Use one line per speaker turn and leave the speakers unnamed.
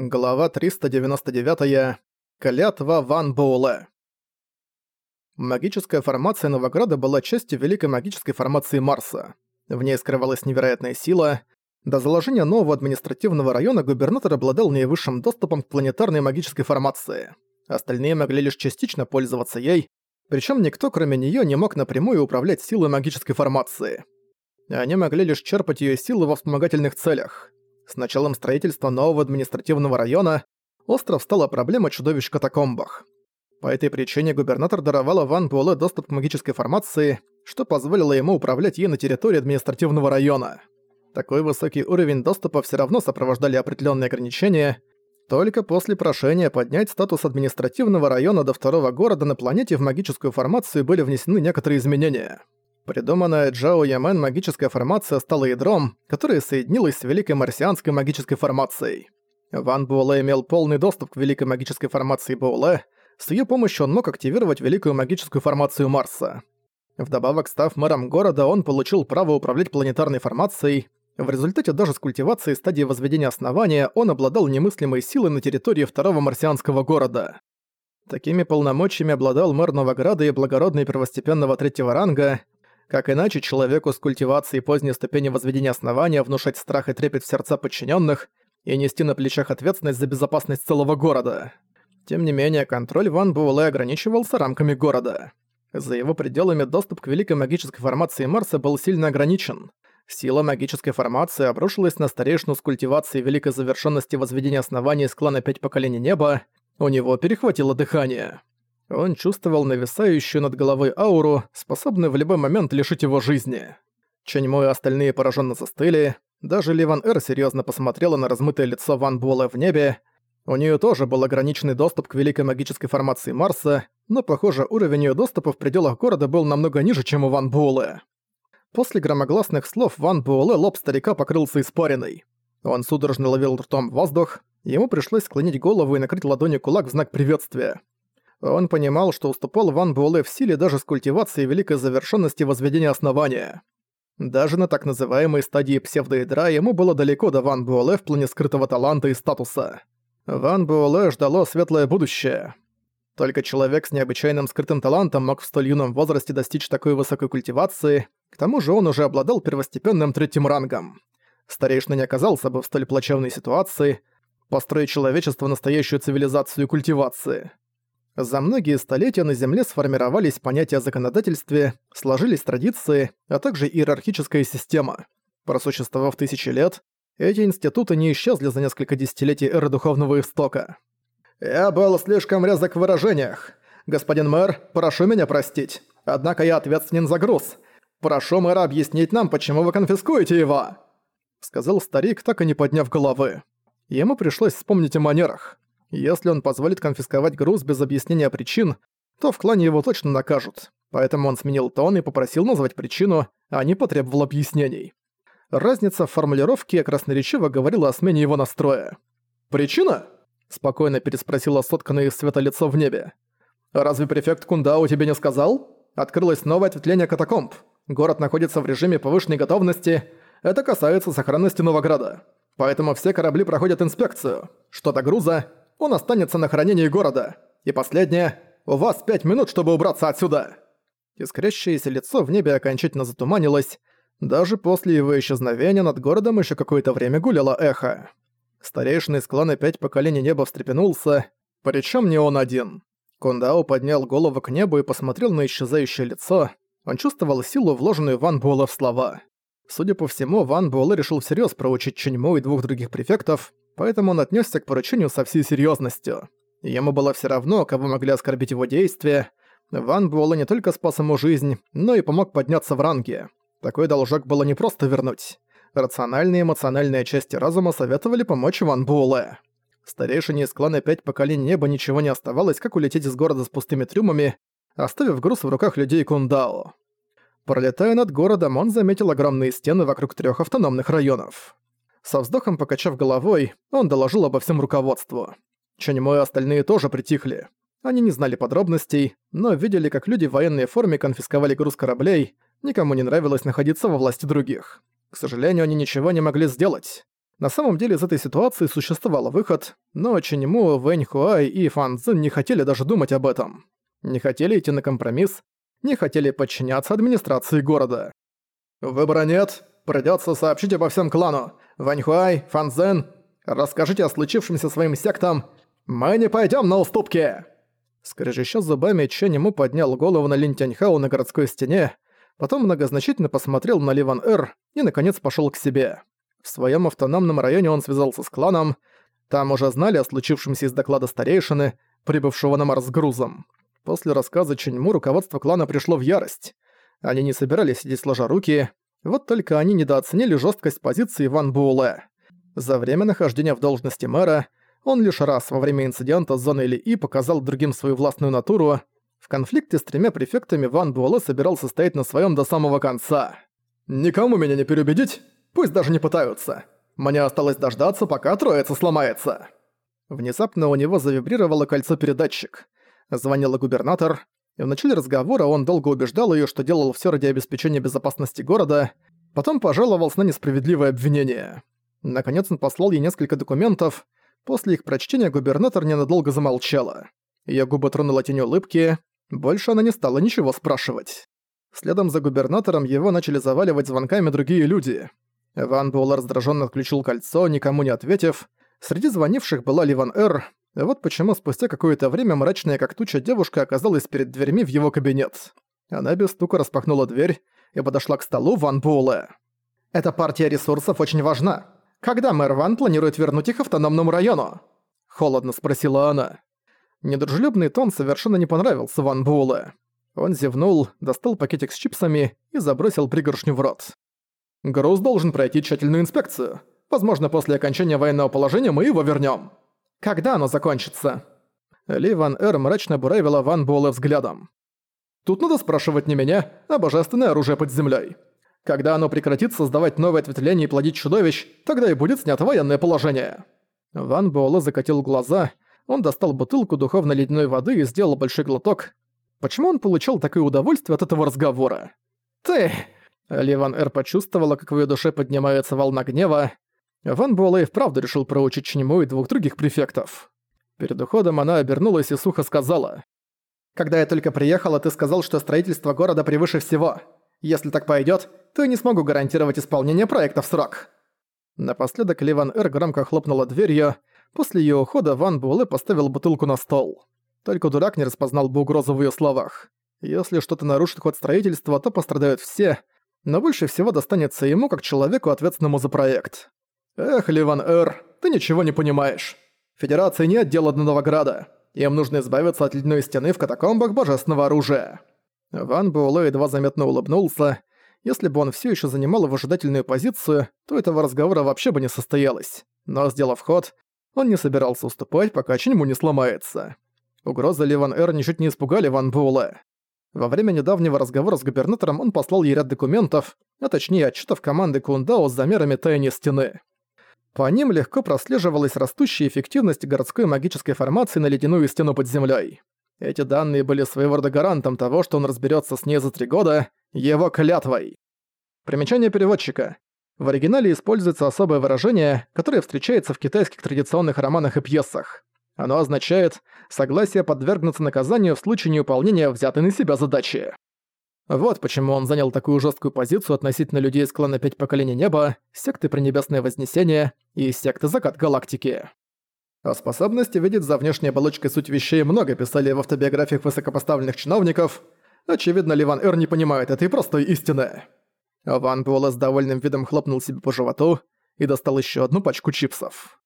Глава 399. Клятва Ван Боуле. Магическая формация Новограда была частью великой магической формации Марса. В ней скрывалась невероятная сила. До заложения нового административного района губернатор обладал наивысшим доступом к планетарной магической формации. Остальные могли лишь частично пользоваться ей, причем никто, кроме нее, не мог напрямую управлять силой магической формации. Они могли лишь черпать ее силы во вспомогательных целях. С началом строительства нового административного района остров стала проблема чудовищ в катакомбах. По этой причине губернатор даровал Ван Буэлэ доступ к магической формации, что позволило ему управлять ей на территории административного района. Такой высокий уровень доступа все равно сопровождали определенные ограничения. Только после прошения поднять статус административного района до второго города на планете в магическую формацию были внесены некоторые изменения. Придуманная Джао Ямен магическая формация стала ядром, которое соединилось с Великой Марсианской магической формацией. Ван Буэлэ имел полный доступ к Великой магической формации Буэлэ, с ее помощью он мог активировать Великую магическую формацию Марса. Вдобавок, став мэром города, он получил право управлять планетарной формацией. В результате даже с культивацией стадии возведения основания он обладал немыслимой силой на территории второго марсианского города. Такими полномочиями обладал мэр Новограда и благородный первостепенного третьего ранга, как иначе человеку с культивацией поздней ступени возведения основания внушать страх и трепет в сердца подчиненных и нести на плечах ответственность за безопасность целого города. Тем не менее, контроль Ван Буэлэ ограничивался рамками города. За его пределами доступ к великой магической формации Марса был сильно ограничен. Сила магической формации обрушилась на старейшину с культивацией великой завершенности возведения оснований из клана Пять Поколений Неба, у него перехватило дыхание. Он чувствовал нависающую над головой ауру, способную в любой момент лишить его жизни. Ченьмо и остальные пораженно застыли. Даже Ливан Эр серьезно посмотрела на размытое лицо Ван Буэлэ в небе. У нее тоже был ограниченный доступ к великой магической формации Марса, но, похоже, уровень ее доступа в пределах города был намного ниже, чем у Ван Буэлэ. После громогласных слов Ван Буэлэ лоб старика покрылся испариной. Он судорожно ловил ртом воздух, ему пришлось склонить голову и накрыть ладонью кулак в знак приветствия. Он понимал, что уступал Ван Буэлэ в силе даже с культивацией великой завершенности возведения основания. Даже на так называемой стадии псевдоядра ему было далеко до Ван Буэлэ в плане скрытого таланта и статуса. Ван Буэлэ ждало светлое будущее. Только человек с необычайным скрытым талантом мог в столь юном возрасте достичь такой высокой культивации, к тому же он уже обладал первостепенным третьим рангом. Старейшина не оказался бы в столь плачевной ситуации, построить человечество настоящую цивилизацию культивации. За многие столетия на Земле сформировались понятия о законодательстве, сложились традиции, а также иерархическая система. Просуществовав тысячи лет, эти институты не исчезли за несколько десятилетий эры духовного истока. «Я был слишком резок в выражениях. Господин мэр, прошу меня простить. Однако я ответственен за груз. Прошу мэра объяснить нам, почему вы конфискуете его!» Сказал старик, так и не подняв головы. Ему пришлось вспомнить о манерах. Если он позволит конфисковать груз без объяснения причин, то в клане его точно накажут. Поэтому он сменил тон и попросил назвать причину, а не потребовал объяснений. Разница в формулировке красноречиво говорила о смене его настроя. «Причина?» – спокойно переспросила сотканное из света лицо в небе. «Разве префект Кундао тебе не сказал? Открылось новое ответвление катакомб. Город находится в режиме повышенной готовности. Это касается сохранности Новограда. Поэтому все корабли проходят инспекцию. Что до груза, он останется на хранении города. И последнее. У вас пять минут, чтобы убраться отсюда!» Искрящееся лицо в небе окончательно затуманилось. Даже после его исчезновения над городом еще какое-то время гуляло эхо. Старейшина из клана «Пять поколений неба» встрепенулся, причем не он один. Кундао поднял голову к небу и посмотрел на исчезающее лицо. Он чувствовал силу, вложенную Ван Буэлэ в слова. Судя по всему, Ван Буэлэ решил всерьез проучить Ченьму и двух других префектов, поэтому он отнесся к поручению со всей серьезностью. Ему было все равно, кого могли оскорбить его действия. Ван Буэлэ не только спас ему жизнь, но и помог подняться в ранге. Такой должок было не просто вернуть. Рациональные и эмоциональные части разума советовали помочь Ван Буэлэ. Старейшине из клана Пять Поколений Неба ничего не оставалось, как улететь из города с пустыми трюмами, оставив груз в руках людей Кундао. Пролетая над городом, он заметил огромные стены вокруг трех автономных районов. Со вздохом покачав головой, он доложил обо всем руководству. Чаньмо и остальные тоже притихли. Они не знали подробностей, но видели, как люди в военной форме конфисковали груз кораблей, никому не нравилось находиться во власти других. К сожалению, они ничего не могли сделать. На самом деле из этой ситуации существовал выход, но Ченему, Вэнь Хуай и Фан Цзин не хотели даже думать об этом. Не хотели идти на компромисс, не хотели подчиняться администрации города. «Выбора нет, придётся сообщить обо всем клану. Вэнь Хуай, Фан Цзин, расскажите о случившемся своим сектам. Мы не пойдём на уступки!» Скрежеща зубами, Ченему поднял голову на Лин Тяньхау на городской стене, потом многозначительно посмотрел на Ливан Эр и, наконец, пошёл к себе. В своем автономном районе он связался с кланом. Там уже знали о случившемся из доклада старейшины, прибывшего на Марс грузом. После рассказа Ченьму руководство клана пришло в ярость. Они не собирались сидеть сложа руки, вот только они недооценили жесткость позиции Ван Буэлэ. За время нахождения в должности мэра он лишь раз во время инцидента с зоной Ли показал другим свою властную натуру. В конфликте с тремя префектами Ван Буэлэ собирался стоять на своем до самого конца. «Никому меня не переубедить, Пусть даже не пытаются. Мне осталось дождаться, пока троица сломается». Внезапно у него завибрировало кольцо-передатчик. Звонил губернатор, и в начале разговора он долго убеждал ее, что делал все ради обеспечения безопасности города, потом пожаловался на несправедливое обвинение. Наконец он послал ей несколько документов. После их прочтения губернатор ненадолго замолчала. Её губы тронула тень улыбки. Больше она не стала ничего спрашивать. Следом за губернатором его начали заваливать звонками другие люди. Ван Буэлэ раздраженно отключил кольцо, никому не ответив. Среди звонивших была Ливан Эр. Вот почему спустя какое-то время мрачная как туча девушка оказалась перед дверьми в его кабинет. Она без стука распахнула дверь и подошла к столу Ван Буэлэ. «Эта партия ресурсов очень важна. Когда мэр Ван планирует вернуть их автономному району?» Холодно спросила она. Недружелюбный тон совершенно не понравился Ван Буэлэ. Он зевнул, достал пакетик с чипсами и забросил пригоршню в рот. Груз должен пройти тщательную инспекцию. Возможно, после окончания военного положения мы его вернем. Когда оно закончится?» Ли Ван Эр мрачно буравила Ван Буэлэ взглядом. «Тут надо спрашивать не меня, а божественное оружие под землей. Когда оно прекратит создавать новые ответвления и плодить чудовищ, тогда и будет снято военное положение». Ван Буэлэ закатил глаза, он достал бутылку духовно-ледяной воды и сделал большой глоток. Почему он получал такое удовольствие от этого разговора? «Ты...» Ливан Эр почувствовала, как в её душе поднимается волна гнева. Ван Буэлэ вправду решил проучить Чнему и двух других префектов. Перед уходом она обернулась и сухо сказала. «Когда я только приехала, ты сказал, что строительство города превыше всего. Если так пойдёт, то я не смогу гарантировать исполнение проекта в срок». Напоследок Ливан Эр громко хлопнула дверью. После её ухода Ван Буэлэ поставил бутылку на стол. Только дурак не распознал бы угрозу в её словах. Если что-то нарушит ход строительства, то пострадают все — но больше всего достанется ему как человеку, ответственному за проект. Эх, Ливан Эр, ты ничего не понимаешь. Федерации нет дела до Новограда. Им нужно избавиться от ледяной стены в катакомбах божественного оружия. Ван Буэлэ едва заметно улыбнулся. Если бы он все еще занимал выжидательную позицию, то этого разговора вообще бы не состоялось. Но, сделав ход, он не собирался уступать, пока Чиньму не сломается. Угрозы Ливан Эр ничуть не испугали Ван Буэлэ. Во время недавнего разговора с губернатором он послал ей ряд документов, а точнее отчетов команды Кундао с замерами таяния стены. По ним легко прослеживалась растущая эффективность городской магической формации на ледяную стену под землей. Эти данные были своего рода гарантом того, что он разберется с ней за три года, его клятвой. Примечание переводчика. В оригинале используется особое выражение, которое встречается в китайских традиционных романах и пьесах. Оно означает согласие подвергнуться наказанию в случае неуполнения взятой на себя задачи. Вот почему он занял такую жесткую позицию относительно людей из клана Пять Поколений Неба, секты Пренебесное Вознесение и секты Закат Галактики. О способности видеть за внешней оболочкой суть вещей много писали в автобиографиях высокопоставленных чиновников. Очевидно, Ливан Эр не понимает этой простой истины. Ван Буэлэ с довольным видом хлопнул себе по животу и достал еще одну пачку чипсов.